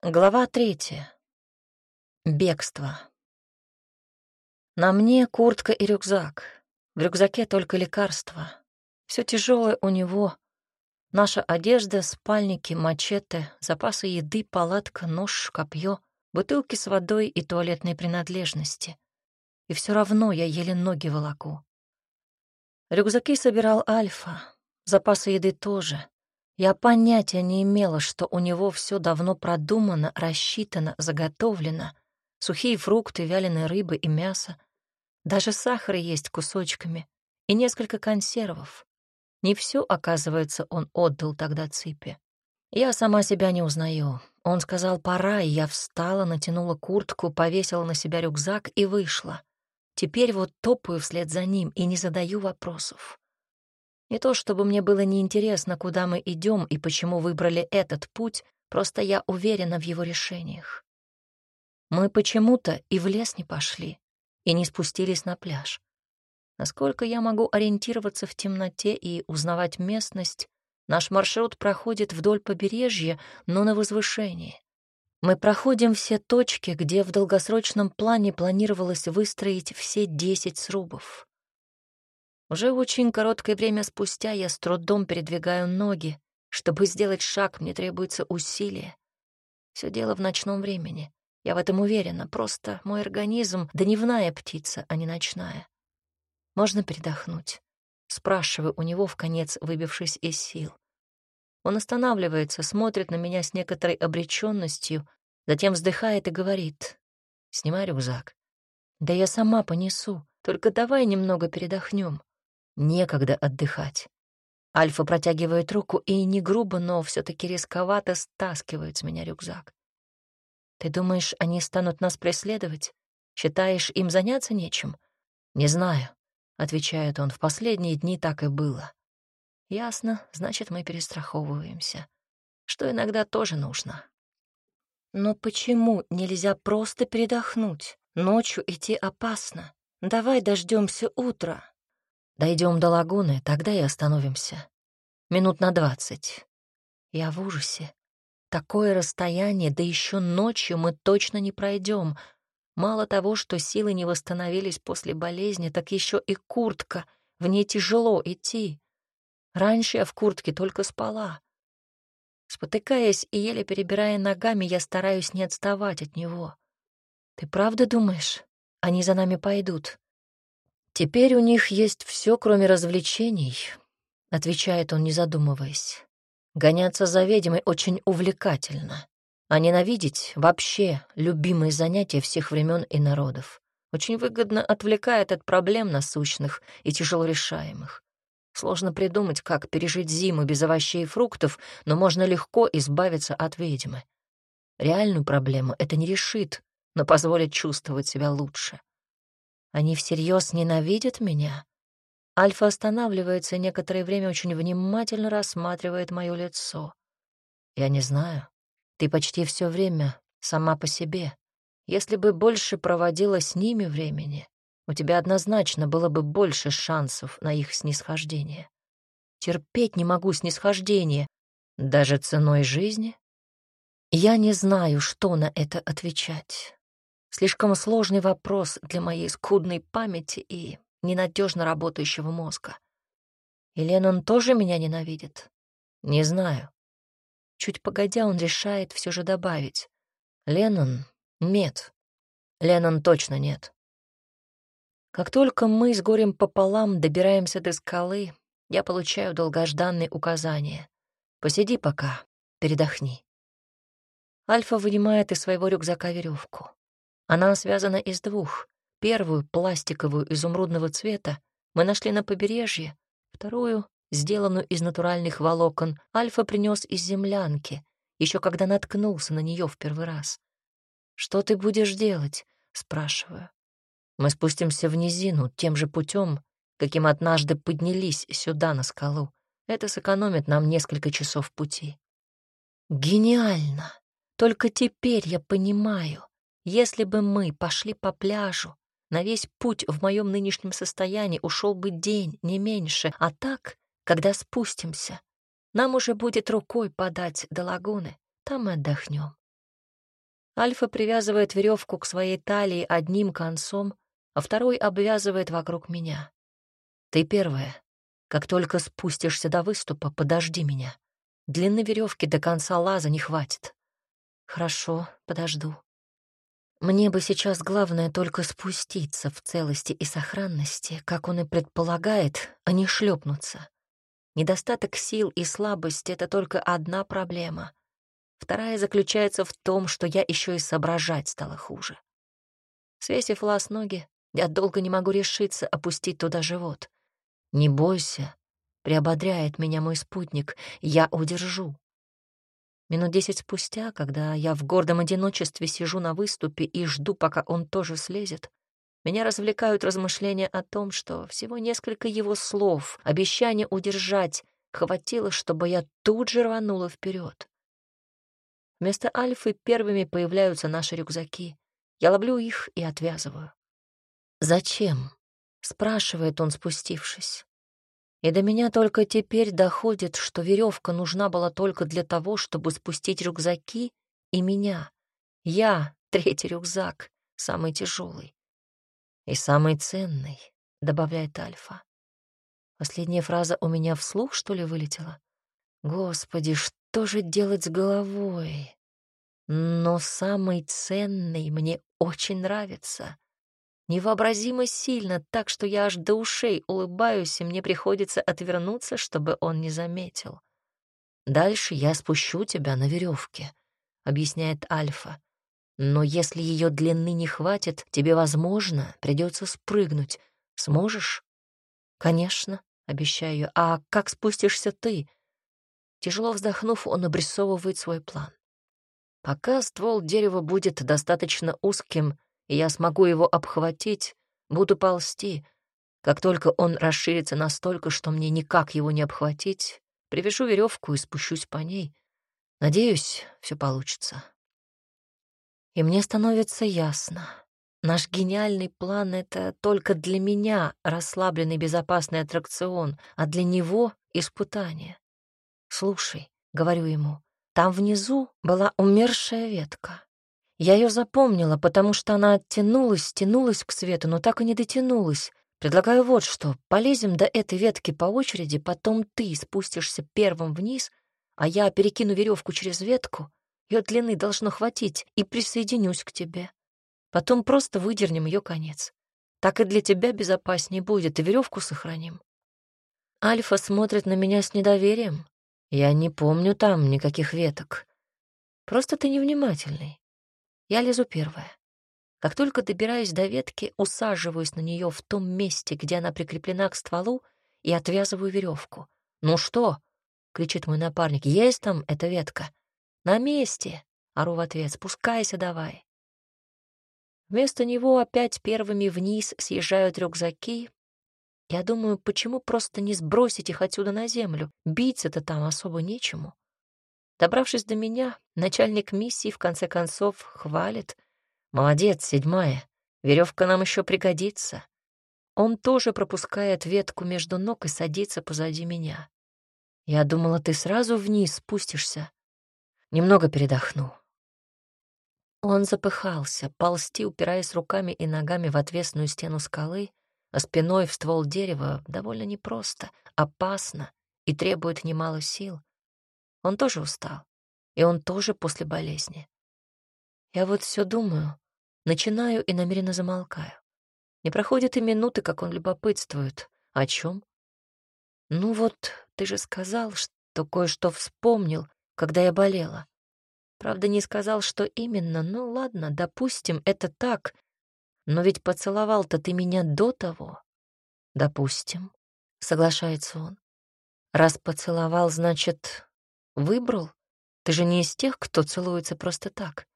Глава третья. Бегство. На мне куртка и рюкзак. В рюкзаке только лекарства. Все тяжелое у него. Наша одежда, спальники, мачете, запасы еды, палатка, нож, копье, бутылки с водой и туалетные принадлежности. И все равно я еле ноги волоку. Рюкзаки собирал Альфа, запасы еды тоже. Я понятия не имела, что у него все давно продумано, рассчитано, заготовлено. Сухие фрукты, вяленые рыбы и мясо. Даже сахар есть кусочками. И несколько консервов. Не все, оказывается, он отдал тогда Ципе. Я сама себя не узнаю. Он сказал «пора», и я встала, натянула куртку, повесила на себя рюкзак и вышла. Теперь вот топаю вслед за ним и не задаю вопросов. Не то чтобы мне было неинтересно, куда мы идем и почему выбрали этот путь, просто я уверена в его решениях. Мы почему-то и в лес не пошли, и не спустились на пляж. Насколько я могу ориентироваться в темноте и узнавать местность, наш маршрут проходит вдоль побережья, но на возвышении. Мы проходим все точки, где в долгосрочном плане планировалось выстроить все десять срубов. Уже очень короткое время спустя я с трудом передвигаю ноги. Чтобы сделать шаг, мне требуется усилие. Все дело в ночном времени. Я в этом уверена. Просто мой организм — дневная птица, а не ночная. Можно передохнуть? Спрашиваю у него, в конец выбившись из сил. Он останавливается, смотрит на меня с некоторой обреченностью, затем вздыхает и говорит. «Снимай рюкзак». «Да я сама понесу, только давай немного передохнем. Некогда отдыхать. Альфа протягивает руку и не грубо, но все таки рисковато стаскивает с меня рюкзак. «Ты думаешь, они станут нас преследовать? Считаешь, им заняться нечем?» «Не знаю», — отвечает он, — «в последние дни так и было». «Ясно, значит, мы перестраховываемся, что иногда тоже нужно». «Но почему нельзя просто передохнуть? Ночью идти опасно. Давай дождемся утра, Дойдем до лагуны, тогда и остановимся. Минут на двадцать. Я в ужасе. Такое расстояние, да еще ночью мы точно не пройдем. Мало того, что силы не восстановились после болезни, так еще и куртка. В ней тяжело идти. Раньше я в куртке только спала. Спотыкаясь и еле перебирая ногами, я стараюсь не отставать от него. «Ты правда думаешь, они за нами пойдут?» «Теперь у них есть все, кроме развлечений», — отвечает он, не задумываясь. «Гоняться за ведьмой очень увлекательно, а ненавидеть — вообще любимое занятие всех времен и народов. Очень выгодно отвлекает от проблем насущных и тяжело решаемых. Сложно придумать, как пережить зиму без овощей и фруктов, но можно легко избавиться от ведьмы. Реальную проблему это не решит, но позволит чувствовать себя лучше. Они всерьез ненавидят меня? Альфа останавливается некоторое время, очень внимательно рассматривает мое лицо. Я не знаю. Ты почти все время сама по себе. Если бы больше проводила с ними времени, у тебя однозначно было бы больше шансов на их снисхождение. Терпеть не могу снисхождение, даже ценой жизни. Я не знаю, что на это отвечать. Слишком сложный вопрос для моей скудной памяти и ненадежно работающего мозга. И Леннон тоже меня ненавидит? Не знаю. Чуть погодя, он решает все же добавить. Леннон — нет. Леннон точно нет. Как только мы с горем пополам добираемся до скалы, я получаю долгожданные указания. Посиди пока, передохни. Альфа вынимает из своего рюкзака веревку. Она связана из двух. Первую, пластиковую, изумрудного цвета, мы нашли на побережье. Вторую, сделанную из натуральных волокон, Альфа принес из землянки, еще когда наткнулся на нее в первый раз. «Что ты будешь делать?» — спрашиваю. «Мы спустимся в низину тем же путем, каким однажды поднялись сюда, на скалу. Это сэкономит нам несколько часов пути». «Гениально! Только теперь я понимаю, если бы мы пошли по пляжу, на весь путь в моем нынешнем состоянии ушел бы день, не меньше, а так, когда спустимся, нам уже будет рукой подать до лагуны, там мы отдохнем. Альфа привязывает веревку к своей талии одним концом, а второй обвязывает вокруг меня. Ты первая. Как только спустишься до выступа, подожди меня. Длины веревки до конца лаза не хватит. Хорошо, подожду. Мне бы сейчас главное только спуститься в целости и сохранности, как он и предполагает, а не шлепнуться. Недостаток сил и слабость — это только одна проблема. Вторая заключается в том, что я еще и соображать стала хуже. Свесив лаз ноги, я долго не могу решиться опустить туда живот. «Не бойся», — приободряет меня мой спутник, — «я удержу». Минут десять спустя, когда я в гордом одиночестве сижу на выступе и жду, пока он тоже слезет, меня развлекают размышления о том, что всего несколько его слов, обещание удержать, хватило, чтобы я тут же рванула вперед. Вместо Альфы первыми появляются наши рюкзаки. Я ловлю их и отвязываю. «Зачем?» — спрашивает он, спустившись. И до меня только теперь доходит, что веревка нужна была только для того, чтобы спустить рюкзаки и меня. Я — третий рюкзак, самый тяжелый. И самый ценный, — добавляет Альфа. Последняя фраза у меня вслух, что ли, вылетела? Господи, что же делать с головой? Но самый ценный мне очень нравится невообразимо сильно, так что я аж до ушей улыбаюсь, и мне приходится отвернуться, чтобы он не заметил. «Дальше я спущу тебя на веревке», — объясняет Альфа. «Но если ее длины не хватит, тебе, возможно, придется спрыгнуть. Сможешь?» «Конечно», — обещаю. «А как спустишься ты?» Тяжело вздохнув, он обрисовывает свой план. Пока ствол дерева будет достаточно узким, и я смогу его обхватить, буду ползти. Как только он расширится настолько, что мне никак его не обхватить, привяжу веревку и спущусь по ней. Надеюсь, все получится. И мне становится ясно. Наш гениальный план — это только для меня расслабленный безопасный аттракцион, а для него — испытание. «Слушай», — говорю ему, — «там внизу была умершая ветка. Я ее запомнила, потому что она оттянулась, тянулась к свету, но так и не дотянулась. Предлагаю вот что. Полезем до этой ветки по очереди, потом ты спустишься первым вниз, а я перекину веревку через ветку, ее длины должно хватить, и присоединюсь к тебе. Потом просто выдернем ее конец. Так и для тебя безопаснее будет, и веревку сохраним. Альфа смотрит на меня с недоверием. Я не помню там никаких веток. Просто ты невнимательный. Я лезу первая. Как только добираюсь до ветки, усаживаюсь на нее в том месте, где она прикреплена к стволу, и отвязываю веревку. «Ну что?» — кричит мой напарник. «Есть там эта ветка?» «На месте!» — ору в ответ. «Спускайся давай!» Вместо него опять первыми вниз съезжают рюкзаки. Я думаю, почему просто не сбросить их отсюда на землю? Биться-то там особо нечему. Добравшись до меня, начальник миссии в конце концов хвалит. «Молодец, седьмая. Веревка нам еще пригодится». Он тоже пропускает ветку между ног и садится позади меня. Я думала, ты сразу вниз спустишься. Немного передохну. Он запыхался, ползти, упираясь руками и ногами в отвесную стену скалы, а спиной в ствол дерева довольно непросто, опасно и требует немало сил. Он тоже устал, и он тоже после болезни. Я вот все думаю, начинаю и намеренно замолкаю. Не проходит и минуты, как он любопытствует. О чем? Ну вот, ты же сказал, что кое-что вспомнил, когда я болела. Правда, не сказал, что именно. Ну ладно, допустим, это так. Но ведь поцеловал-то ты меня до того. Допустим, соглашается он. Раз поцеловал, значит, Выбрал? Ты же не из тех, кто целуется просто так.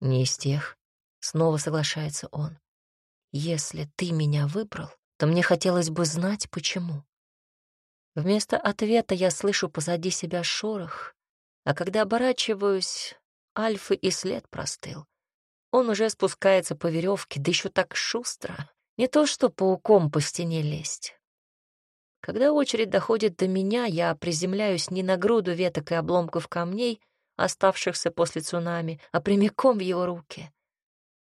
Не из тех. Снова соглашается он. Если ты меня выбрал, то мне хотелось бы знать, почему. Вместо ответа я слышу позади себя шорох, а когда оборачиваюсь, Альфы и след простыл. Он уже спускается по веревке, да еще так шустро. Не то что пауком по стене лезть. Когда очередь доходит до меня, я приземляюсь не на груду веток и обломков камней, оставшихся после цунами, а прямиком в его руки.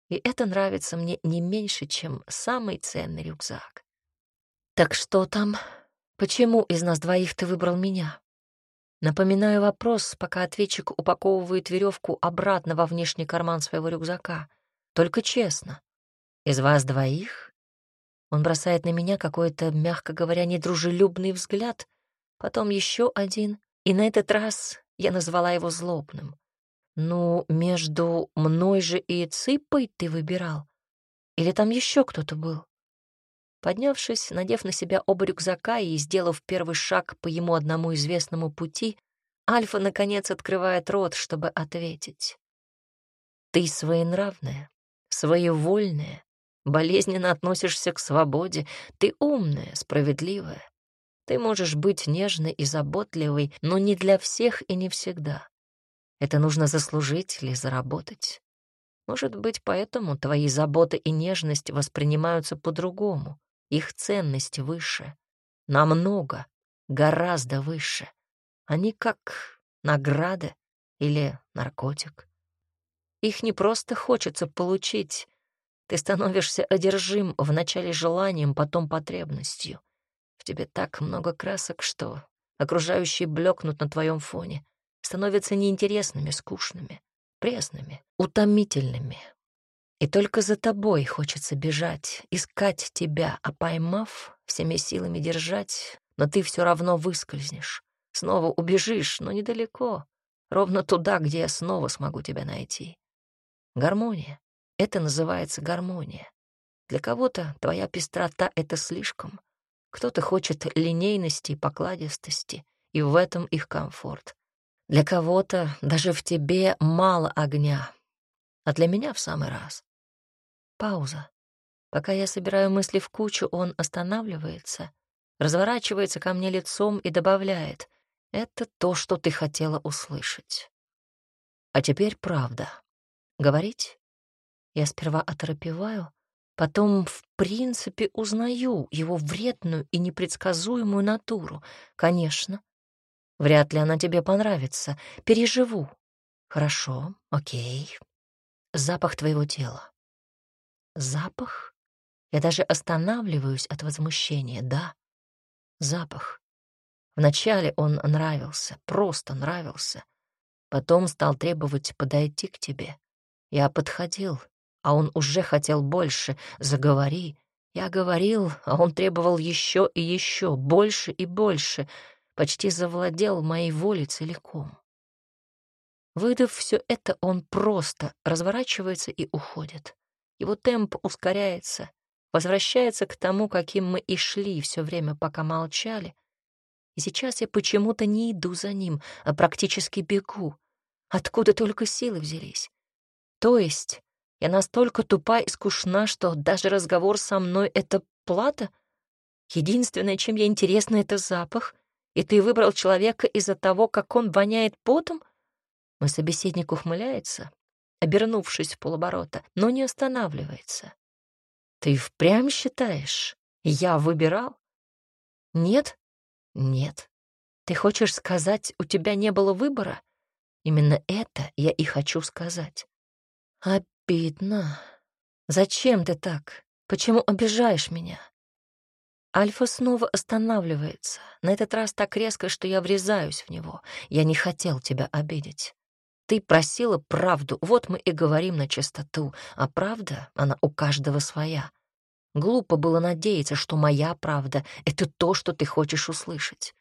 И это нравится мне не меньше, чем самый ценный рюкзак. «Так что там? Почему из нас двоих ты выбрал меня?» Напоминаю вопрос, пока ответчик упаковывает веревку обратно во внешний карман своего рюкзака. Только честно. Из вас двоих? Он бросает на меня какой-то, мягко говоря, недружелюбный взгляд, потом еще один, и на этот раз я назвала его злобным. «Ну, между мной же и Цыпой ты выбирал? Или там еще кто-то был?» Поднявшись, надев на себя оба рюкзака и сделав первый шаг по ему одному известному пути, Альфа, наконец, открывает рот, чтобы ответить. «Ты своенравная, своевольная, болезненно относишься к свободе, ты умная, справедливая. Ты можешь быть нежной и заботливой, но не для всех и не всегда. Это нужно заслужить или заработать. Может быть, поэтому твои заботы и нежность воспринимаются по-другому, их ценность выше, намного, гораздо выше. Они как награда или наркотик. Их не просто хочется получить. Ты становишься одержим вначале желанием, потом потребностью. В тебе так много красок, что окружающие блекнут на твоем фоне становятся неинтересными, скучными, пресными, утомительными. И только за тобой хочется бежать, искать тебя, а поймав, всеми силами держать, но ты все равно выскользнешь. Снова убежишь, но недалеко, ровно туда, где я снова смогу тебя найти. Гармония. Это называется гармония. Для кого-то твоя пестрота — это слишком. Кто-то хочет линейности и покладистости, и в этом их комфорт. Для кого-то даже в тебе мало огня, а для меня в самый раз. Пауза. Пока я собираю мысли в кучу, он останавливается, разворачивается ко мне лицом и добавляет «Это то, что ты хотела услышать». А теперь правда. Говорить? Я сперва оторопеваю, потом, в принципе, узнаю его вредную и непредсказуемую натуру. Конечно, Вряд ли она тебе понравится. Переживу. Хорошо, окей. Запах твоего тела. Запах? Я даже останавливаюсь от возмущения, да. Запах. Вначале он нравился, просто нравился. Потом стал требовать подойти к тебе. Я подходил, а он уже хотел больше. Заговори. Я говорил, а он требовал еще и еще, больше и больше — почти завладел моей волей целиком. Выдав все это, он просто разворачивается и уходит. Его темп ускоряется, возвращается к тому, каким мы и шли все время, пока молчали. И сейчас я почему-то не иду за ним, а практически бегу. Откуда только силы взялись? То есть я настолько тупа и скучна, что даже разговор со мной — это плата? Единственное, чем я интересна, — это запах, и ты выбрал человека из-за того, как он воняет потом? Мой собеседник ухмыляется, обернувшись в полоборота, но не останавливается. Ты впрямь считаешь, я выбирал? Нет? Нет. Ты хочешь сказать, у тебя не было выбора? Именно это я и хочу сказать. Обидно. Зачем ты так? Почему обижаешь меня? Альфа снова останавливается, на этот раз так резко, что я врезаюсь в него. Я не хотел тебя обидеть. Ты просила правду, вот мы и говорим на чистоту, а правда, она у каждого своя. Глупо было надеяться, что моя правда — это то, что ты хочешь услышать.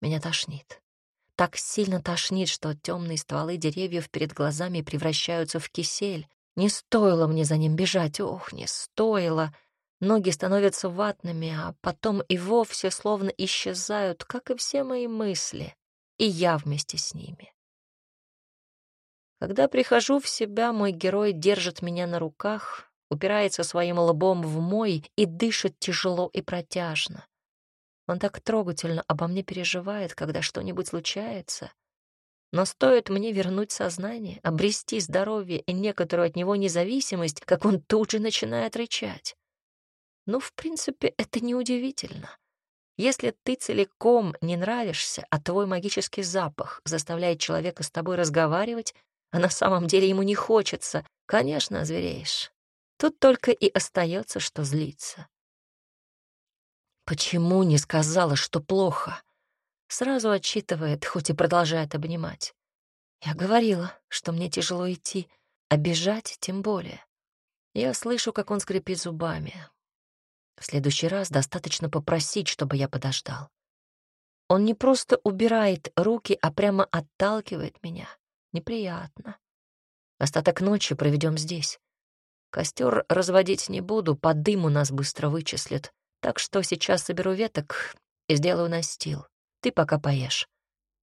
Меня тошнит. Так сильно тошнит, что темные стволы деревьев перед глазами превращаются в кисель. Не стоило мне за ним бежать, ох, не стоило. Ноги становятся ватными, а потом и вовсе словно исчезают, как и все мои мысли, и я вместе с ними. Когда прихожу в себя, мой герой держит меня на руках, упирается своим лбом в мой и дышит тяжело и протяжно. Он так трогательно обо мне переживает, когда что-нибудь случается. Но стоит мне вернуть сознание, обрести здоровье и некоторую от него независимость, как он тут же начинает рычать. Ну, в принципе, это неудивительно. Если ты целиком не нравишься, а твой магический запах заставляет человека с тобой разговаривать, а на самом деле ему не хочется, конечно, озвереешь. Тут только и остается, что злиться. Почему не сказала, что плохо? Сразу отчитывает, хоть и продолжает обнимать. Я говорила, что мне тяжело идти, а бежать тем более. Я слышу, как он скрипит зубами. В следующий раз достаточно попросить, чтобы я подождал. Он не просто убирает руки, а прямо отталкивает меня. Неприятно. Остаток ночи проведем здесь. Костер разводить не буду, по дыму нас быстро вычислят. Так что сейчас соберу веток и сделаю настил. Ты пока поешь.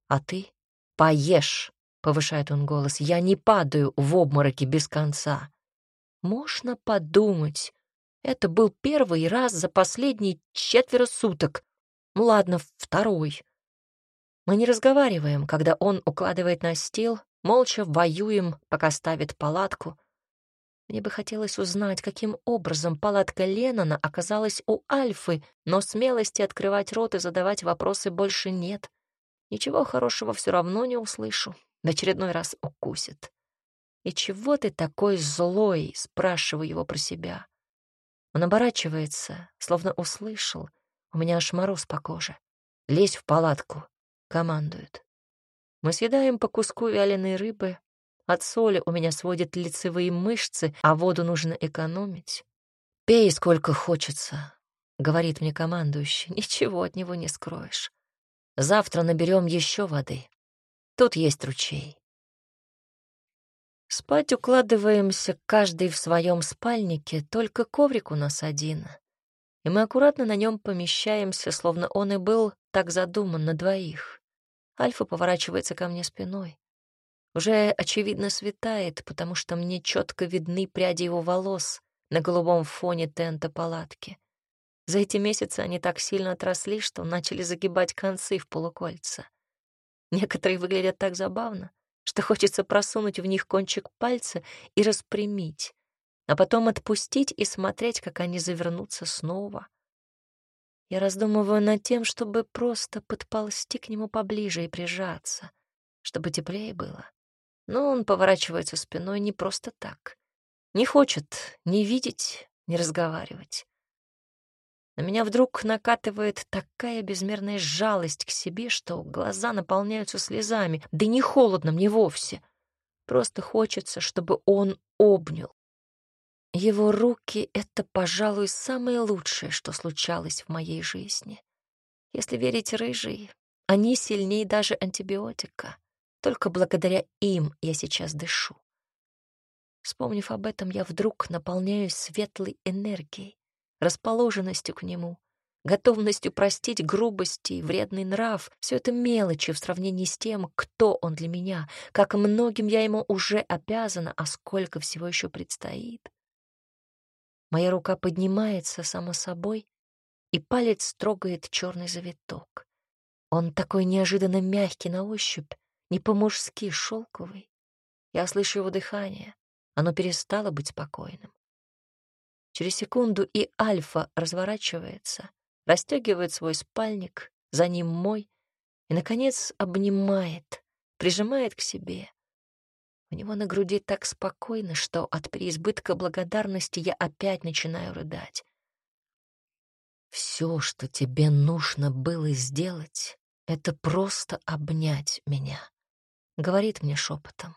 А ты поешь, повышает он голос. Я не падаю в обмороки без конца. Можно подумать, это был первый раз за последние четверо суток. Ну ладно, второй. Мы не разговариваем, когда он укладывает на стил, молча воюем, пока ставит палатку. Мне бы хотелось узнать, каким образом палатка Леннона оказалась у Альфы, но смелости открывать рот и задавать вопросы больше нет. Ничего хорошего все равно не услышу. В очередной раз укусит. «И чего ты такой злой?» — спрашиваю его про себя. Он оборачивается, словно услышал. У меня аж мороз по коже. «Лезь в палатку», — командует. Мы съедаем по куску вяленой рыбы. От соли у меня сводят лицевые мышцы, а воду нужно экономить. «Пей сколько хочется», — говорит мне командующий. «Ничего от него не скроешь. Завтра наберем еще воды. Тут есть ручей». Спать укладываемся каждый в своем спальнике, только коврик у нас один. И мы аккуратно на нем помещаемся, словно он и был так задуман на двоих. Альфа поворачивается ко мне спиной. Уже, очевидно, светает, потому что мне четко видны пряди его волос на голубом фоне тента палатки. За эти месяцы они так сильно отросли, что начали загибать концы в полукольца. Некоторые выглядят так забавно, что хочется просунуть в них кончик пальца и распрямить, а потом отпустить и смотреть, как они завернутся снова. Я раздумываю над тем, чтобы просто подползти к нему поближе и прижаться, чтобы теплее было. Но он поворачивается спиной не просто так. Не хочет ни видеть, ни разговаривать. На меня вдруг накатывает такая безмерная жалость к себе, что глаза наполняются слезами. Да не холодно мне вовсе. Просто хочется, чтобы он обнял. Его руки — это, пожалуй, самое лучшее, что случалось в моей жизни. Если верить рыжей, они сильнее даже антибиотика. Только благодаря им я сейчас дышу. Вспомнив об этом, я вдруг наполняюсь светлой энергией расположенностью к нему, готовностью простить грубости и вредный нрав. Все это мелочи в сравнении с тем, кто он для меня, как многим я ему уже обязана, а сколько всего еще предстоит. Моя рука поднимается само собой, и палец трогает черный завиток. Он такой неожиданно мягкий на ощупь, не по-мужски шелковый. Я слышу его дыхание. Оно перестало быть спокойным. Через секунду и Альфа разворачивается, расстегивает свой спальник, за ним мой, и, наконец, обнимает, прижимает к себе. У него на груди так спокойно, что от переизбытка благодарности я опять начинаю рыдать. Все, что тебе нужно было сделать, это просто обнять меня, говорит мне шепотом.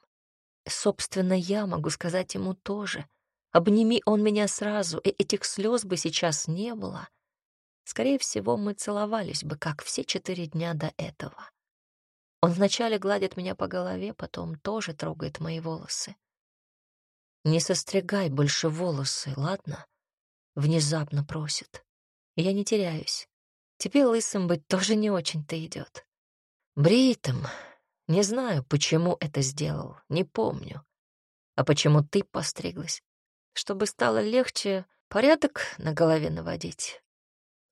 Собственно, я могу сказать ему тоже, Обними он меня сразу, и этих слез бы сейчас не было. Скорее всего, мы целовались бы, как все четыре дня до этого. Он вначале гладит меня по голове, потом тоже трогает мои волосы. «Не состригай больше волосы, ладно?» Внезапно просит. Я не теряюсь. Тебе лысым быть тоже не очень-то идет. Бритым. Не знаю, почему это сделал, не помню. А почему ты постриглась? чтобы стало легче порядок на голове наводить.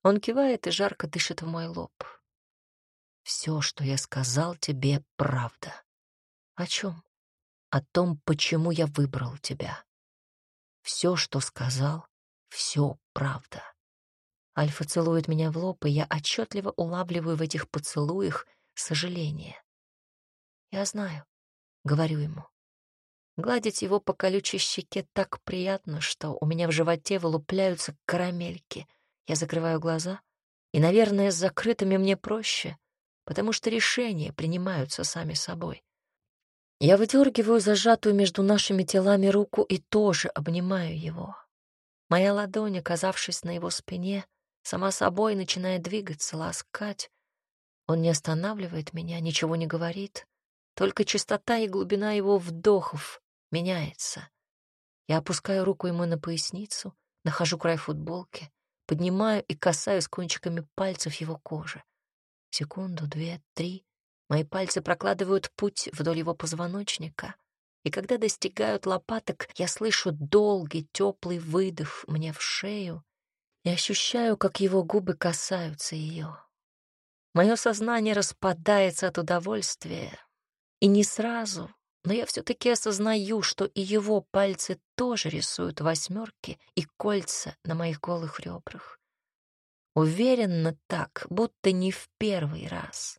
Он кивает и жарко дышит в мой лоб. Все, что я сказал тебе, правда. О чем? О том, почему я выбрал тебя. Все, что сказал, все правда. Альфа целует меня в лоб, и я отчетливо улавливаю в этих поцелуях сожаление. «Я знаю», — говорю ему. Гладить его по колючей щеке так приятно, что у меня в животе вылупляются карамельки. Я закрываю глаза, и, наверное, с закрытыми мне проще, потому что решения принимаются сами собой. Я выдергиваю зажатую между нашими телами руку и тоже обнимаю его. Моя ладонь, оказавшись на его спине, сама собой начинает двигаться, ласкать. Он не останавливает меня, ничего не говорит, только частота и глубина его вдохов меняется. Я опускаю руку ему на поясницу, нахожу край футболки, поднимаю и касаюсь кончиками пальцев его кожи. Секунду, две, три. Мои пальцы прокладывают путь вдоль его позвоночника, и когда достигают лопаток, я слышу долгий теплый выдох мне в шею и ощущаю, как его губы касаются ее. Мое сознание распадается от удовольствия, и не сразу, но я все-таки осознаю, что и его пальцы тоже рисуют восьмерки и кольца на моих голых ребрах. Уверенно так, будто не в первый раз.